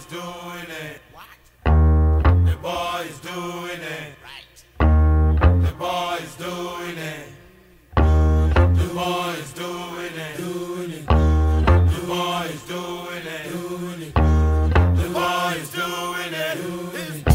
is doing it. What? The boy is doing it. Right. The boy is doing it. The boy is doing it. Doing it. The boy is doing it. Doing it. The boy is doing it. Doing it.